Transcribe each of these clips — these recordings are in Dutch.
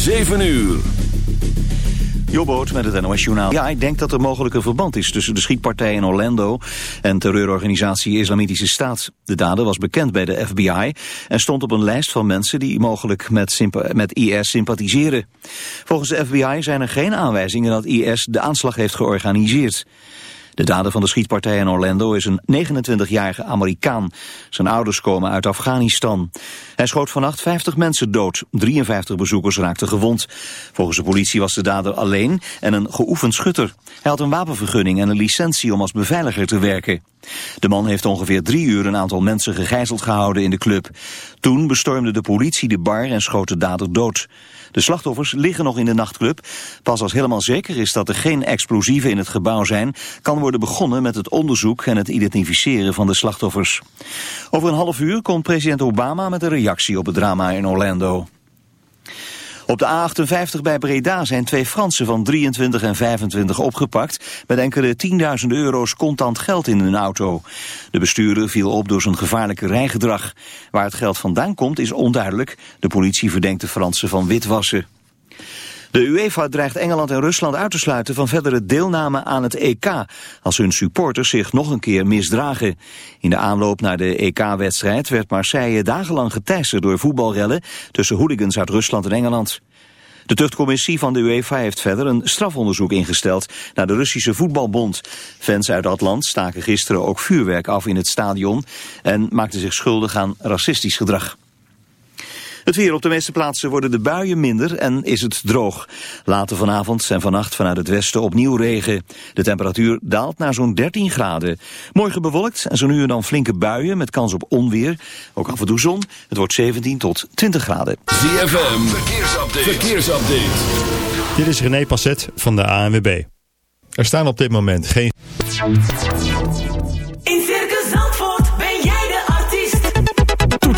7 uur. Jobboot met het NOS Journaal. Ja, ik denk dat er mogelijk een verband is tussen de schietpartij in Orlando en terreurorganisatie Islamitische Staat. De dader was bekend bij de FBI en stond op een lijst van mensen die mogelijk met, met IS sympathiseren. Volgens de FBI zijn er geen aanwijzingen dat IS de aanslag heeft georganiseerd. De dader van de schietpartij in Orlando is een 29-jarige Amerikaan. Zijn ouders komen uit Afghanistan. Hij schoot vannacht 50 mensen dood. 53 bezoekers raakten gewond. Volgens de politie was de dader alleen en een geoefend schutter. Hij had een wapenvergunning en een licentie om als beveiliger te werken. De man heeft ongeveer drie uur een aantal mensen gegijzeld gehouden in de club. Toen bestormde de politie de bar en schoot de dader dood. De slachtoffers liggen nog in de nachtclub. Pas als helemaal zeker is dat er geen explosieven in het gebouw zijn... kan worden begonnen met het onderzoek en het identificeren van de slachtoffers. Over een half uur komt president Obama met een reactie op het drama in Orlando. Op de A58 bij Breda zijn twee Fransen van 23 en 25 opgepakt... met enkele tienduizenden euro's contant geld in hun auto. De bestuurder viel op door zijn gevaarlijke rijgedrag. Waar het geld vandaan komt is onduidelijk. De politie verdenkt de Fransen van witwassen. De UEFA dreigt Engeland en Rusland uit te sluiten van verdere deelname aan het EK, als hun supporters zich nog een keer misdragen. In de aanloop naar de EK-wedstrijd werd Marseille dagenlang geteisterd door voetbalrellen tussen hooligans uit Rusland en Engeland. De tuchtcommissie van de UEFA heeft verder een strafonderzoek ingesteld naar de Russische voetbalbond. Fans uit dat land staken gisteren ook vuurwerk af in het stadion en maakten zich schuldig aan racistisch gedrag. Het weer op de meeste plaatsen worden de buien minder en is het droog. Later vanavond en vannacht vanuit het westen opnieuw regen. De temperatuur daalt naar zo'n 13 graden. Morgen bewolkt en zo nu en dan flinke buien met kans op onweer. Ook af en toe zon. Het wordt 17 tot 20 graden. ZFM, verkeersupdate. verkeersupdate. Dit is René Passet van de ANWB. Er staan op dit moment geen...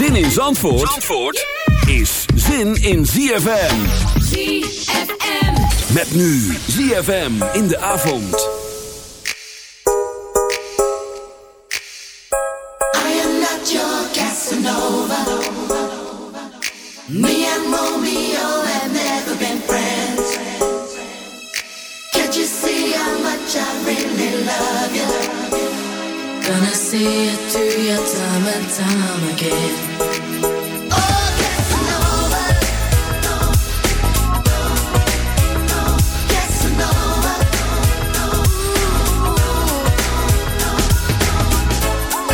Zin in Zandvoort, Zandvoort is zin in ZFM. ZFM. Met nu ZFM in de avond. I am not your Casanova. Me and Romeo Gonna see it through time and time again. Oh.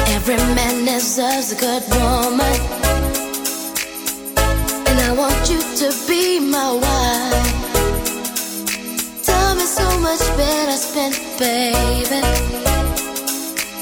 Every man deserves a good woman. And I want you to be my wife. Time is so much better spent, baby.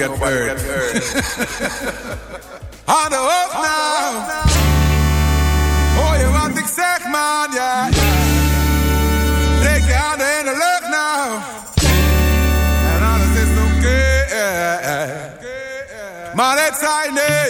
Get hurt. Hoofd nou. Hoor je wat ik zeg, man, ja. Steek je handen in de lucht nou. En alles is oké. Maar het zei nee.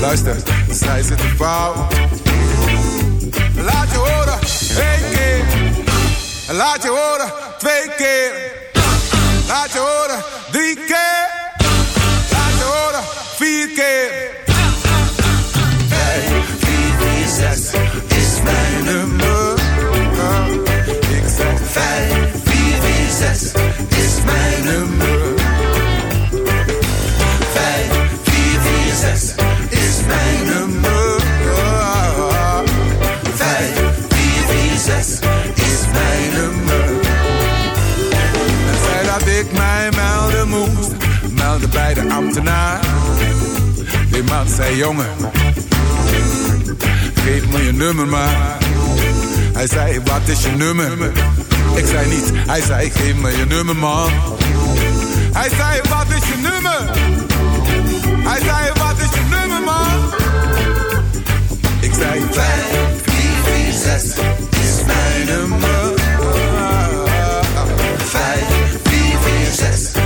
Luister, zij zitten fout. Laat je horen, één keer. Laat je horen, twee keer. Laat je horen, drie keer. Laat je horen, vier keer. Vijf, vier, vier, zes is mijn nummer. Ik zeg 5446 is mijn nummer. 5446 september. Vijf, vier, vier, zes is mijn nummer. Hij zei dat ik mij melden moest, melden bij de ambtenaar. Die man zei, jongen, geef me je nummer maar. Hij zei, wat is je nummer? Ik zei niet, hij zei, geef me je nummer man. Hij zei, wat is je nummer? Hij zei, wat zei 5, 4, 4, 6 is mijn nummer. 5, 4, 4, 6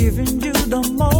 giving you the most.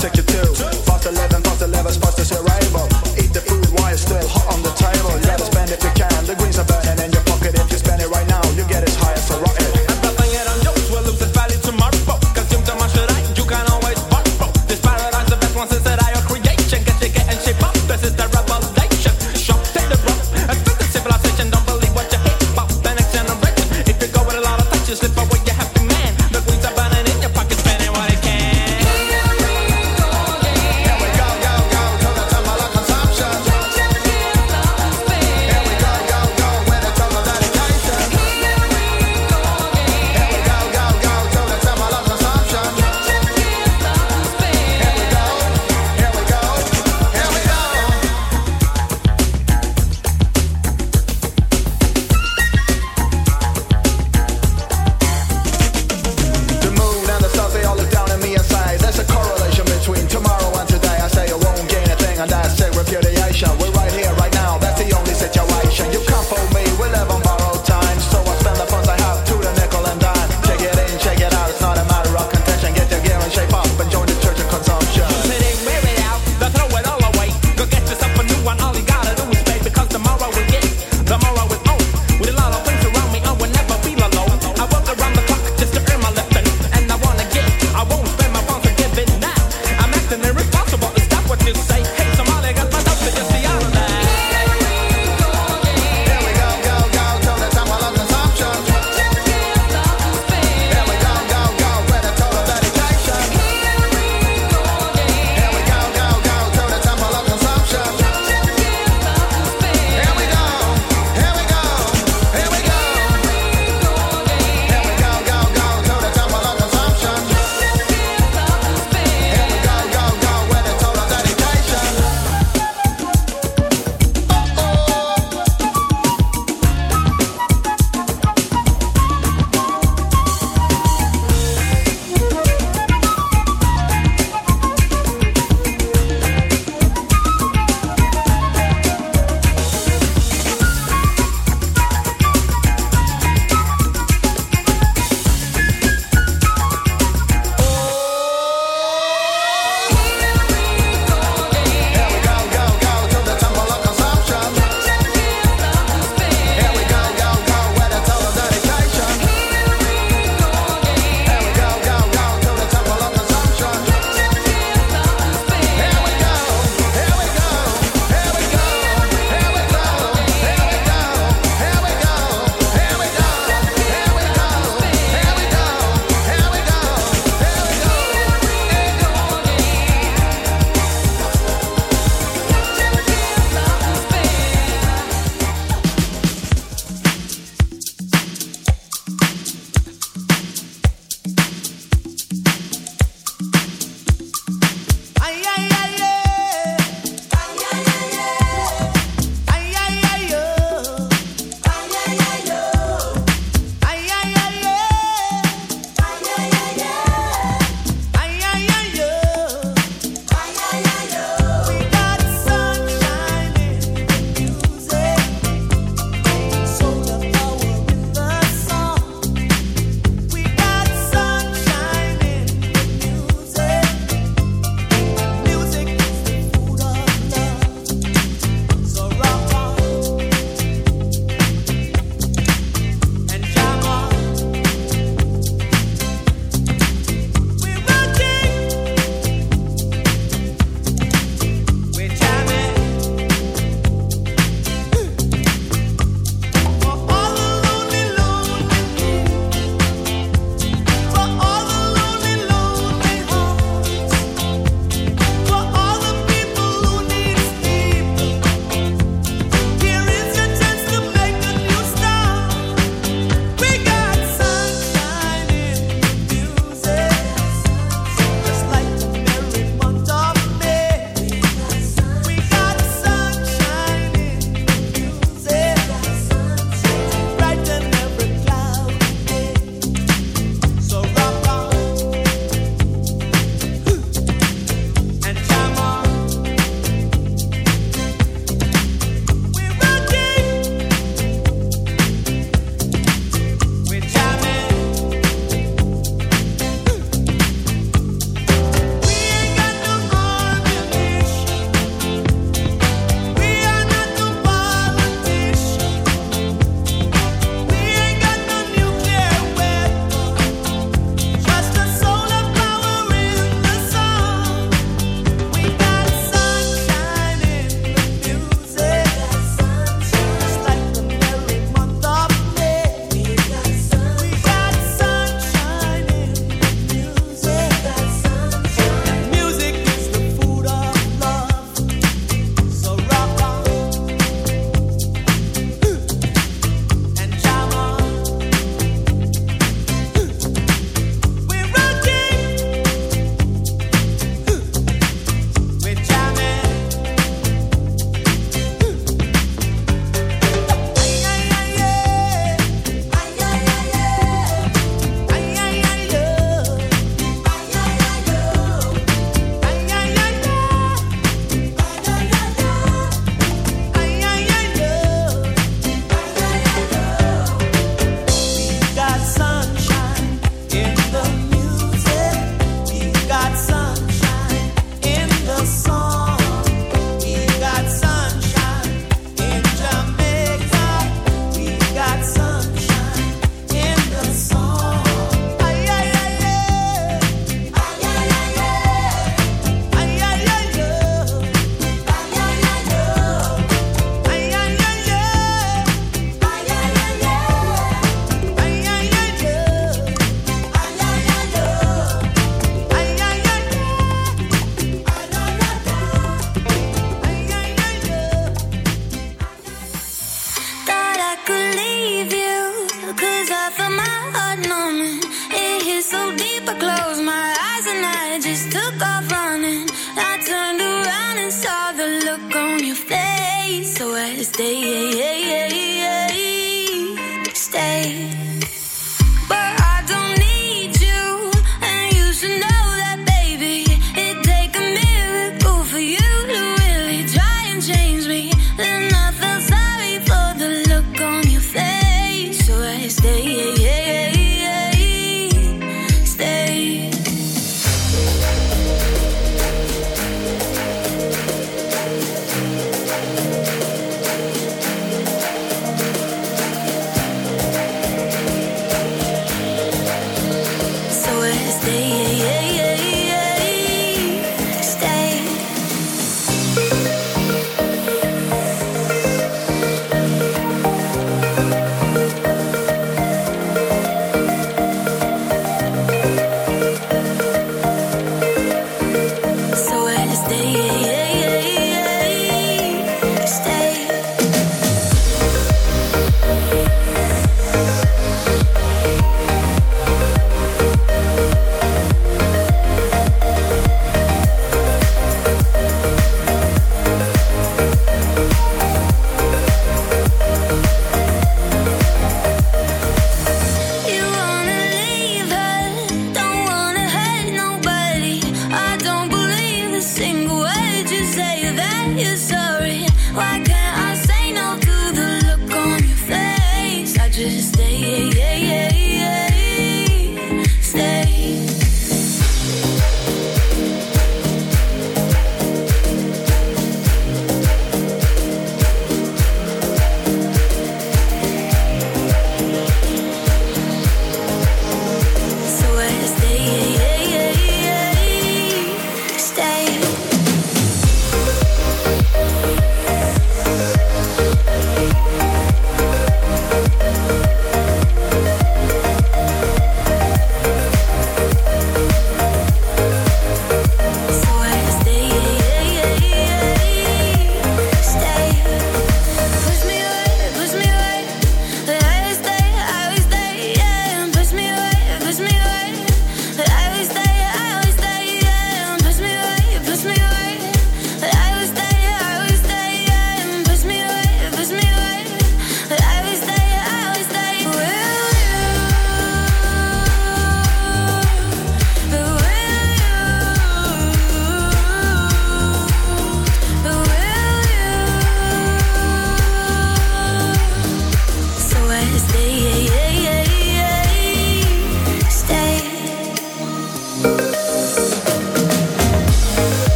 Take your territory.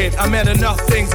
win. I met enough things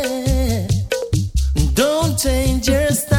change your style.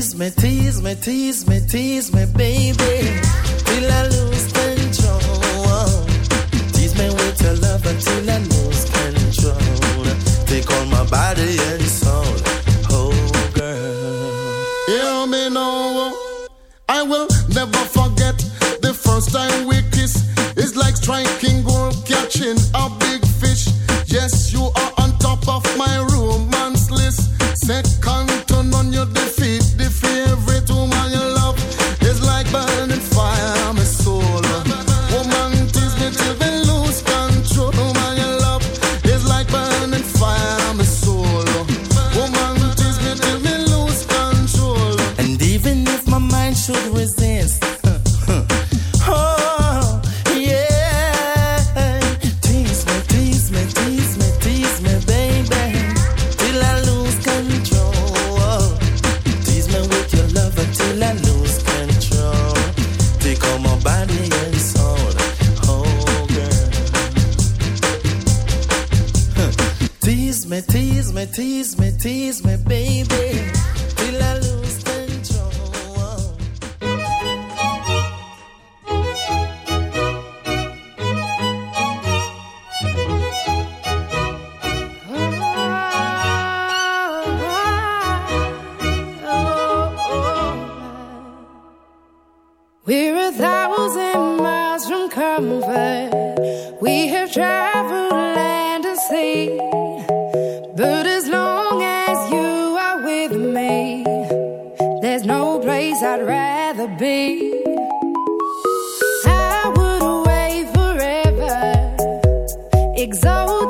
tease me, tease me, tease me, tease me, baby, till I lose control. Tease me with your love until I lose control. Take all my body and soul, oh girl. Hear me now, I will never forget the first time we kiss. It's like striking gold, catching a big fish. Yes, you are on top of my romance list. Second exalt